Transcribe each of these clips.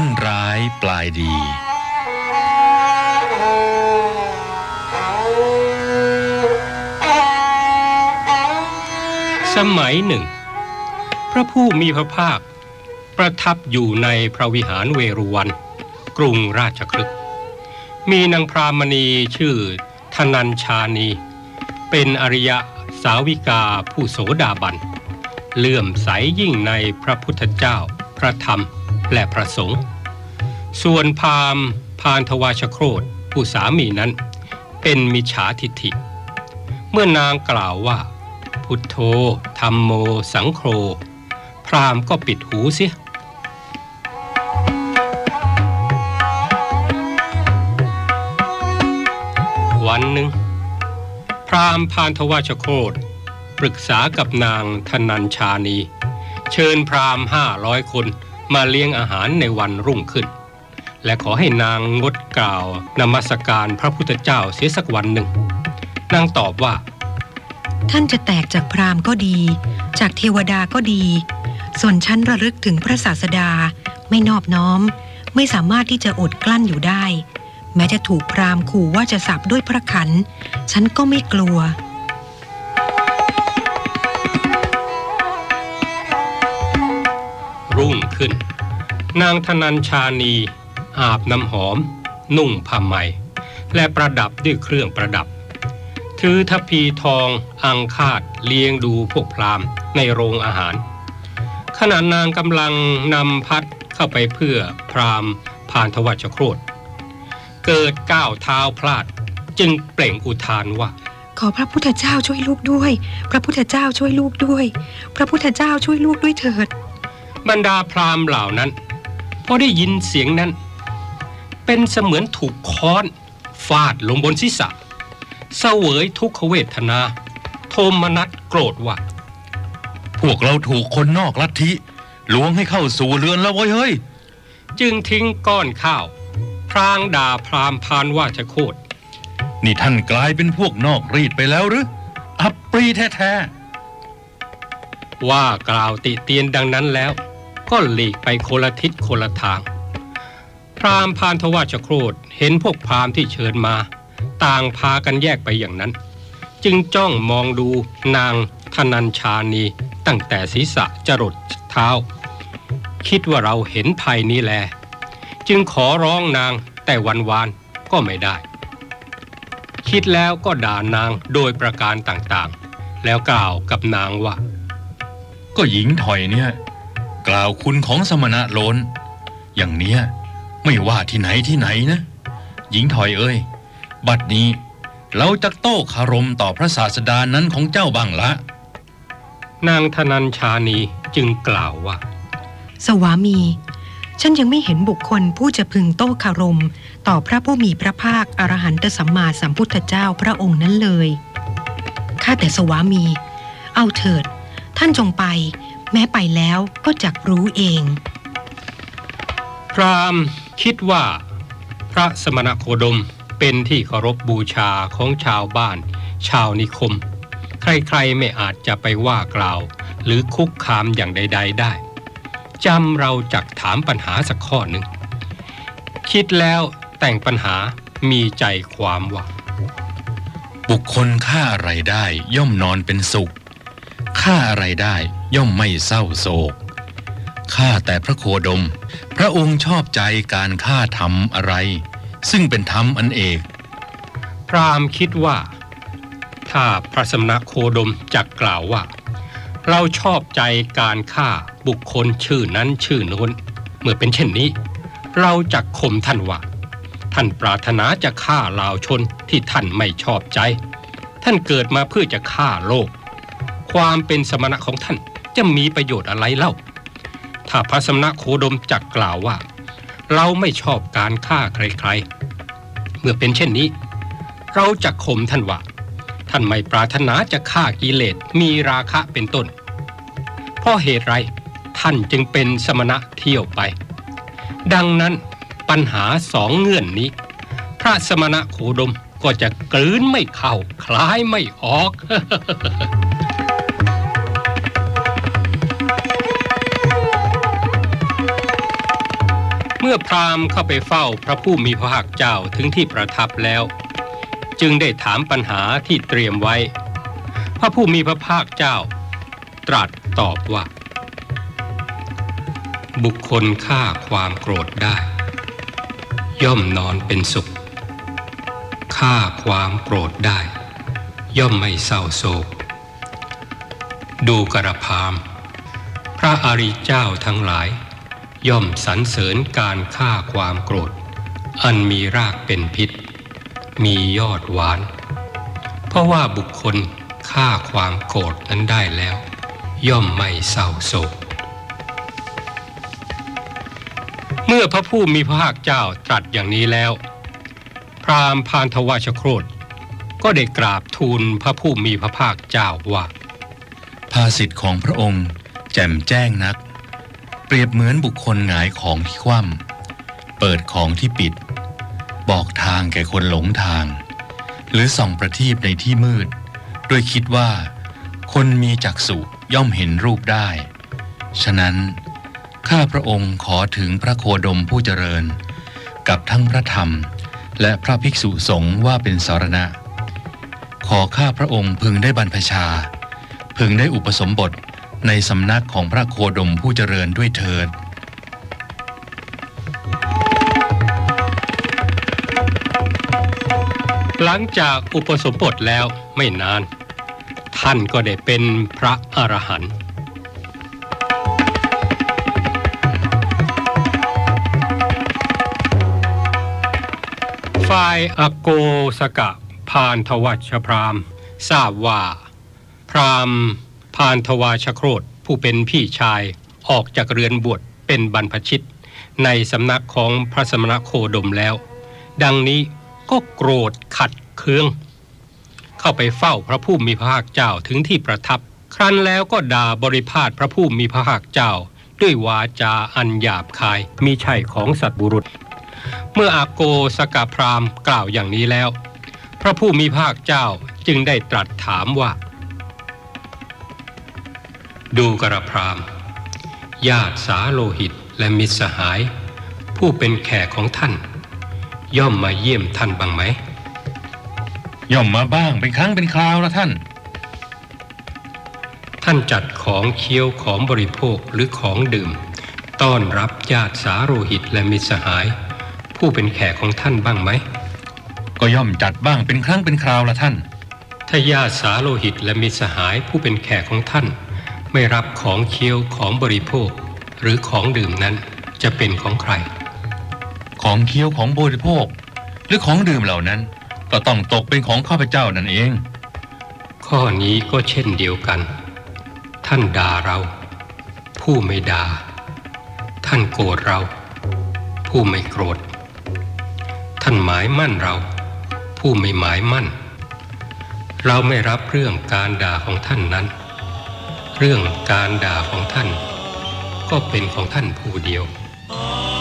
ต้นร้ายปลายดี สมัยหนึ่ง พระผู้มีพระภาค ประทับอยู่ในพระวิหารเวรุวัน กรุงราชคลึกมีนางพรามณีชื่อธนัญชานี เป็นอริยสาวิกาผู้โสดาบัน เลื่อมใสยิ่งในพระพุทธเจ้า พระธรรม และพระสงฆ์ส่วนพราหมณ์พานทวาชโครธผู้สามีนั้น เป็นมิจฉาทิฏฐิ เมื่อนางกล่าวว่า พุทโธธรรมโม สังโฆพราหมณ์ก็ปิดหูเสียวันหนึ่ง พราหมณ์พานทวาชโคตปรึกษากับนางธนัญชานี เชิญพราหมณ์ห้าร้อยคน มาเลี้ยงอาหารในวันรุ่งขึ้น และขอให้นางงดกล่าวนมัสการพระพุทธเจ้าเสียสักวันหนึ่ง นางตอบว่า ท่านจะแตกจากพราหมณ์ก็ดี จากเทวดาก็ดี ส่วนฉันระลึกถึงพระศาสดา ไม่นอบน้อม ไม่สามารถที่จะอดกลั้นอยู่ได้ แม้จะถูกพราหมณ์ขู่ว่าจะสับด้วยพระขัน ฉันก็ไม่กลัว รุ่งขึ้น นางธนัญชานีอาบน้ำหอม นุ่งผ้าไหม และประดับด้วยเครื่องประดับ ถือทพีทองอังคาดเลี้ยงดูพวกพรามในโรงอาหาร ขณะนางกำลังนำพัดเข้าไปเพื่อพรามผ่านทวัชโครธเกิดก้าวเท้าพลาดจึงเปล่งอุทานว่าขอพระพุทธเจ้าช่วยลูกด้วย พระพุทธเจ้าช่วยลูกด้วย พระพุทธเจ้าช่วยลูกด้วยเถิด บรรดาพราหมณ์เหล่านั้นพอได้ยินเสียงนั้น เป็นเสมือนถูกค้อนฟาดลงบนศีรษะเสวยทุกขเวทนา โทมนัสโกรธว่าพวกเราถูกคนนอกลัทธิลวงให้เข้าสู่เรือนแล้วเว้ยเฮ้ย จึงทิ้งก้อนข้าว พรางด่าพราหมณ์พานว่าจะโคตรนี่ท่านกลายเป็นพวกนอกรีดไปแล้วหรือ อับปรีแท้ว่ากล่าวติเตียนดังนั้นแล้ว ก็หลีกไปคนละทิศคนละทาง พราหมณ์พานทวาชโครธเห็นพวกพราหมณ์ที่เชิญมา ต่างพากันแยกไปอย่างนั้น จึงจ้องมองดูนางธนัญชานีตั้งแต่ศีรษะจรดเท้า คิดว่าเราเห็นภัยนี้แล จึงขอร้องนางแต่วันวานก็ไม่ได้ คิดแล้วก็ด่านางโดยประการต่างๆ แล้วกล่าวกับนางว่า ก็หญิงถอยเนี่ย กล่าวคุณของสมณะโลนอย่างเนี้ยไม่ว่าที่ไหนที่ไหนนะ หญิงถอยเอ้ย บัดนี้เราจะโต้คารมต่อพระศาสดานั้นของเจ้าบ้างละ นางธนัญชานีจึงกล่าวว่า สวามี ฉันยังไม่เห็นบุคคลผู้จะพึงโต้คารม ต่อพระผู้มีพระภาคอรหันตสัมมาสัมพุทธเจ้าพระองค์นั้นเลย ข้าแต่สวามี เอาเถิด ท่านจงไป แม้ไปแล้วก็จักรู้เอง พราหมณ์คิดว่า พระสมณโคดมเป็นที่เคารพบูชาของชาวบ้าน ชาวนิคม ใครๆไม่อาจจะไปว่ากล่าว หรือคุกคามอย่างใด ๆ ได้จำเราจักถามปัญหาสักข้อหนึ่ง คิดแล้วแต่งปัญหามีใจความว่า บุคคลฆ่าอะไรได้ย่อมนอนเป็นสุขฆ่าอะไรได้ ย่อมไม่เศร้าโศกฆ่าแต่พระโคดม พระองค์ชอบใจการฆ่าทำอะไร ซึ่งเป็นธรรมอันเอก พราหม์คิดว่า ถ้าพระสมณโคดมจักกล่าวว่า เราชอบใจการฆ่าบุคคลชื่อนั้นชื่อโน้น เมื่อเป็นเช่นนี้ เราจักข่มท่านว่าท่านปรารถนาจะฆ่าลาวชนที่ท่านไม่ชอบใจ ท่านเกิดมาเพื่อจะฆ่าโลก ความเป็นสมณะของท่าน จะมีประโยชน์อะไรเล่า ถ้าพระสมณะโคดมจักกล่าวว่า เราไม่ชอบการฆ่าใครๆ เมื่อเป็นเช่นนี้ เราจะข่มท่านว่า ท่านไม่ปรารถนาจะฆ่ากิเลสมีราคะเป็นต้น เพราะเหตุไรท่านจึงเป็นสมณะเที่ยวไป ดังนั้นปัญหาสองเงื่อนนี้ พระสมณะโคดมก็จะกลืนไม่เข้าคล้ายไม่ออก มื่อมื่อพราหมณ์เข้าไปเฝ้าพระผู้มีพระภาคเจ้าถึงที่ประทับแล้ว จึงได้ถามปัญหาที่เตรียมไว้ พระผู้มีพระภาคเจ้า ตรัสตอบว่า บุคคลฆ่าความโกรธได้ ย่อมนอนเป็นสุขฆ่าความโกรธได้ ย่อมไม่เศร้าโศก ดูกระพาม พระอริเจ้าทั้งหลาย ย่อมสรรเสริญการฆ่าความโกรธ อันมีรากเป็นพิษ มียอดหวาน เพราะว่าบุคคลฆ่าความโกรธนั้นได้แล้ว ย่อมไม่เศร้าโศก เมื่อพระผู้มีพระภาคเจ้าตรัสอย่างนี้แล้ว พราหมณ์พานทวชโครธก็ได้กราบทูลพระผู้มีพระภาคเจ้าว่า ภาสิทธิของพระองค์ แจ่มแจ้งนัก เปรียบเหมือนบุคคลหงายของที่คว่ำเปิดของที่ปิด บอกทางแก่คนหลงทาง หรือส่องประทีปในที่มืดโดยคิดว่า คนมีจักษุย่อมเห็นรูปได้ ฉะนั้น ข้าพระองค์ขอถึงพระโคดมผู้เจริญ กับทั้งพระธรรม และพระภิกษุสงฆ์ว่าเป็นสารณะ ขอข้าพระองค์พึงได้บรรพชา พึงได้อุปสมบท ในสำนักของพระโคดมผู้เจริญด้วยเถิด หลังจากอุปสมบทแล้วไม่นาน ท่านก็ได้เป็นพระอรหันต์ฝ่ายอโกสกะพานทวัชพรามทราบว่า พราม พานทวาชโครธผู้เป็นพี่ชายออกจากเรือนบวชเป็นบรรพชิต ในสำนักของพระสมณโคดมแล้ว ดังนี้ก็โกรธขัดเคือง เข้าไปเฝ้าพระผู้มีพระภาคเจ้าถึงที่ประทับ ครั้นแล้วก็ด่าบริพาทพระผู้มีพระภาคเจ้า ด้วยวาจาอันหยาบคายมีใช่ของสัตบุรุษ เมื่ออาโกสกาพรามกล่าวอย่างนี้แล้ว พระผู้มีพระภาคเจ้าจึงได้ตรัสถามว่า ดูกระพรามญาติสาโลหิตและมิตรสหาย ผู้เป็นแขกของท่าน ย่อมมาเยี่ยมท่านบ้างไหม ย่อมมาบ้างเป็นครั้งเป็นคราวละท่าน ท่านจัดของเคี้ยวของบริโภคหรือของดื่ม ต้อนรับญาติสาโรหิตและมิตรสหาย ผู้เป็นแขกของท่านบ้างไหม ก็ย่อมจัดบ้างเป็นครั้งเป็นคราวละท่าน ถ้าญาติสาโลหิตและมิตรสหายผู้เป็นแขกของท่าน ไม่รับของเคี้ยวของบริโภค หรือของดื่มนั้นจะเป็นของใคร ของเคี้ยวของบริโภค หรือของดื่มเหล่านั้น ก็ต้องตกเป็นของข้าพเจ้านั่นเอง ข้อนี้ก็เช่นเดียวกัน ท่านด่าเรา ผู้ไม่ด่าท่านโกรธเรา ผู้ไม่โกรธ ท่านหมายมั่นเรา ผู้ไม่หมายมั่น เราไม่รับเรื่องการด่าของท่านนั้น เรื่องการด่าของท่าน ก็เป็นของท่านผู้เดียว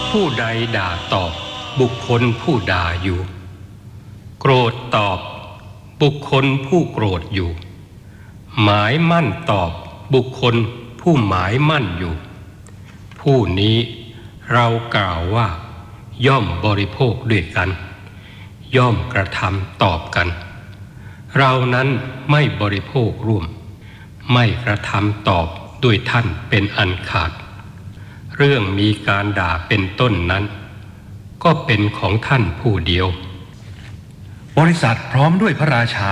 ผู้ใดด่าตอบบุคคลผู้ด่าอยู่ โกรธตอบบุคคลผู้โกรธอยู่ หมายมั่นตอบบุคคลผู้หมายมั่นอยู่ ผู้นี้เรากล่าวว่า ย่อมบริโภคด้วยกัน ย่อมกระทำตอบกัน เรานั้นไม่บริโภคร่วม ไม่กระทำตอบด้วยท่านเป็นอันขาด เรื่องมีการด่าเป็นต้นนั้น ก็เป็นของท่านผู้เดียว บริษัทพร้อมด้วยพระราชา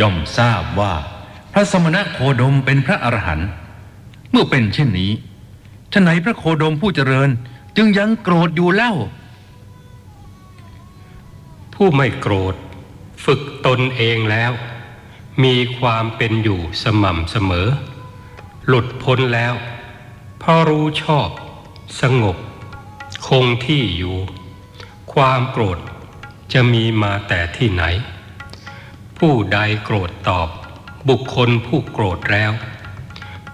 ย่อมทราบว่าพระสมณะโคดมเป็นพระอรหันต์เมื่อเป็นเช่นนี้ฉะไหนพระโคดมผู้เจริญจึงยังโกรธอยู่เล่า ผู้ไม่โกรธ ฝึกตนเองแล้ว มีความเป็นอยู่สม่ำเสมอ หลุดพ้นแล้วเพราะรู้ชอบ สงบ คงที่อยู่ ความโกรธจะมีมาแต่ที่ไหน ผู้ใดโกรธตอบ บุคคลผู้โกรธแล้ว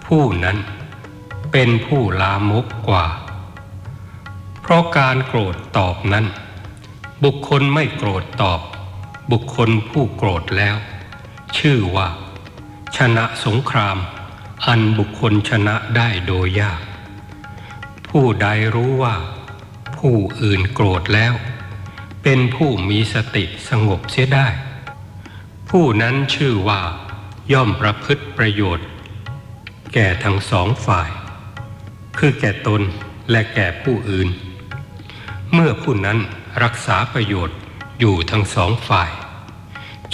ผู้นั้นเป็นผู้ลามกกว่า เพราะการโกรธตอบนั้น บุคคลไม่โกรธตอบ บุคคลผู้โกรธแล้ว ชื่อว่า ชนะสงคราม อันบุคคลชนะได้โดยยาก ผู้ใดรู้ว่า ผู้อื่นโกรธแล้ว เป็นผู้มีสติสงบเสียได้ ผู้นั้นชื่อว่า ย่อมประพฤติประโยชน์ แก่ทั้งสองฝ่าย คือแก่ตนและแก่ผู้อื่น เมื่อผู้นั้นรักษาประโยชน์อยู่ทั้งสองฝ่าย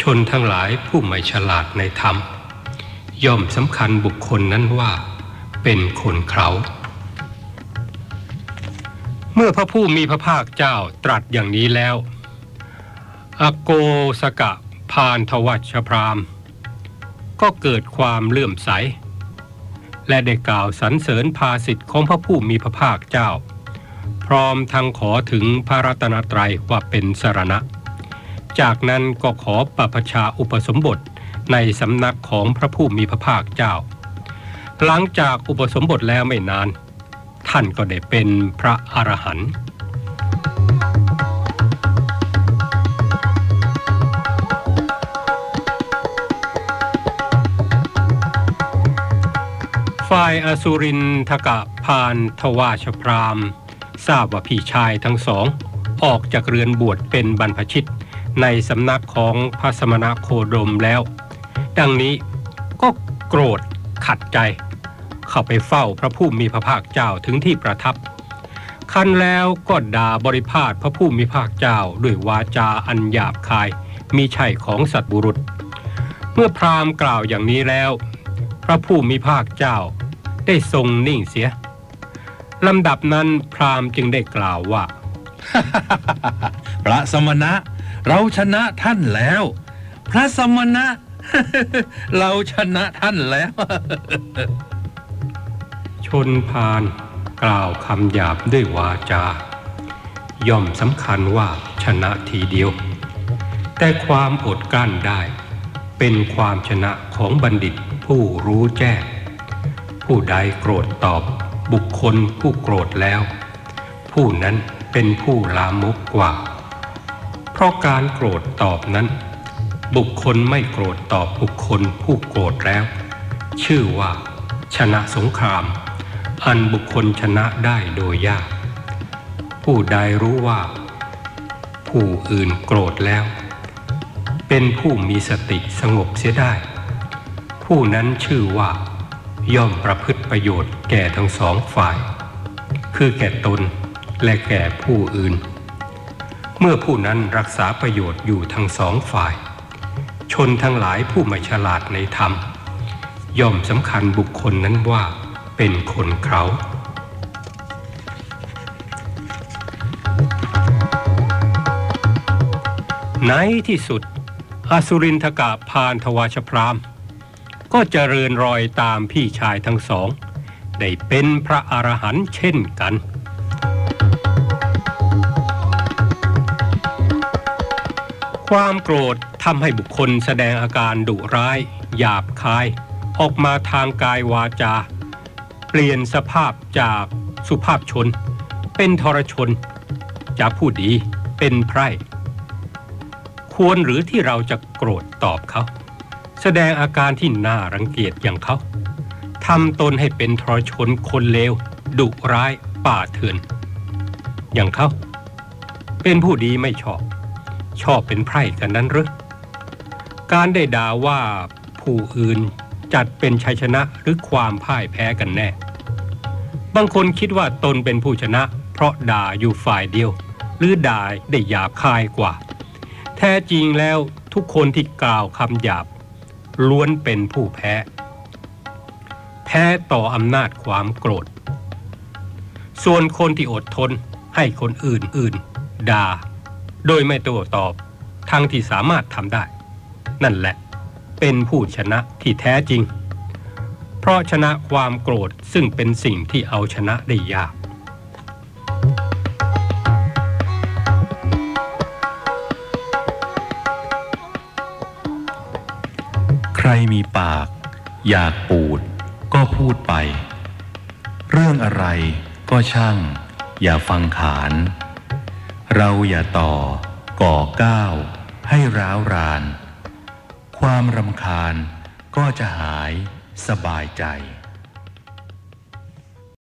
ชนทั้งหลายผู้ไม่ฉลาดในธรรม ย่อมสำคัญบุคคลนั้นว่า เป็นคนเขาเมื่อพระผู้มีพระภาคเจ้าตรัสอย่างนี้แล้ว อโกสกะพานทวัชพราม ก็เกิดความเลื่อมใส และได้กล่าวสรรเสริญภาสิทธิ์ของพระผู้มีพระภาคเจ้า พร้อมทั้งขอถึงพระรัตนตรัยว่าเป็นสรณะ จากนั้นก็ขอปปชาอุปสมบทในสำนักของพระผู้มีพระภาคเจ้า หลังจากอุปสมบทแล้วไม่นาน ท่านก็ได้เป็นพระอรหันต์ฝ่ายอสุรินทกะพานทวาชพราม ทราบว่าพี่ชายทั้งสอง ออกจากเรือนบวชเป็นบรรพชิต ในสำนักของพระสมณโคดมแล้ว ดังนี้ก็โกรธขัดใจ เข้าไปเฝ้าพระผู้มีพระภาคเจ้าถึงที่ประทับคันแล้วก็ด่าบริพาทพระผู้มีพระภาคเจ้าด้วยวาจาอันหยาบคายมีใช่ของสัตบุรุษ เมื่อพราหมณ์กล่าวอย่างนี้แล้ว พระผู้มีพระภาคเจ้าได้ทรงนิ่งเสียลำดับนั้นพราหมณ์จึงได้กล่าวว่า พระสมณะ เราชนะท่านแล้ว พระสมณะ เราชนะท่านแล้ว ชนพานกล่าวคำหยาบด้วยวาจา ย่อมสำคัญว่าชนะทีเดียว แต่ความอดกลั้นได้ เป็นความชนะของบัณฑิตผู้รู้แจ้ง ผู้ใดโกรธตอบบุคคลผู้โกรธแล้ว ผู้นั้นเป็นผู้ลามกกว่า เพราะการโกรธตอบนั้น บุคคลไม่โกรธตอบบุคคลผู้โกรธแล้ว ชื่อว่า ชนะสงคราม อันบุคคลชนะได้โดยยาก ผู้ใดรู้ว่า ผู้อื่นโกรธแล้ว เป็นผู้มีสติสงบเสียได้ ผู้นั้นชื่อว่า ย่อมประพฤติประโยชน์แก่ทั้งสองฝ่าย คือแก่ตนและแก่ผู้อื่น เมื่อผู้นั้นรักษาประโยชน์อยู่ทั้งสองฝ่าย ชนทั้งหลายผู้ไม่ฉลาดในธรรม ย่อมสำคัญบุคคลนั้นว่าเป็นคนเขาในที่สุด อสุรินทกะพานทวาชพราม ก็เจริญรอยตามพี่ชายทั้งสอง ได้เป็นพระอรหันต์เช่นกัน ความโกรธทำให้บุคคลแสดงอาการดุร้าย หยาบคาย ออกมาทางกายวาจา เปลี่ยนสภาพจากสุภาพชน เป็นทรชน จากผู้ดีเป็นไพร่ควรหรือที่เราจะโกรธตอบเขา แสดงอาการที่น่ารังเกียจอย่างเขาทำตนให้เป็นทรชนคนเลวดุร้ายป่าเถื่อน อย่างเขาเป็นผู้ดีไม่ชอบ ชอบเป็นไพร่กันนั้นหรือการได้ด่าว่าผู้อื่นจัดเป็นชัยชนะหรือความพ่ายแพ้กันแน่ บางคนคิดว่าตนเป็นผู้ชนะ เพราะด่าอยู่ฝ่ายเดียว หรือด่าได้หยาบคายกว่า แท้จริงแล้วทุกคนที่กล่าวคำหยาบ ล้วนเป็นผู้แพ้ แพ้ต่ออำนาจความโกรธ ส่วนคนที่อดทนให้คนอื่นอื่นด่า โดยไม่โต้ตอบทั้งที่สามารถทำได้ นั่นแหละ เป็นผู้ชนะที่แท้จริง เพราะชนะความโกรธซึ่งเป็นสิ่งที่เอาชนะได้ยากใครมีปาก อยากปูด ก็พูดไป เรื่องอะไรก็ช่าง อย่าฟังขาน เราอย่าต่อ ก่อก้าว ให้ร้าวราน ความรำคาญก็จะหายสบายใจ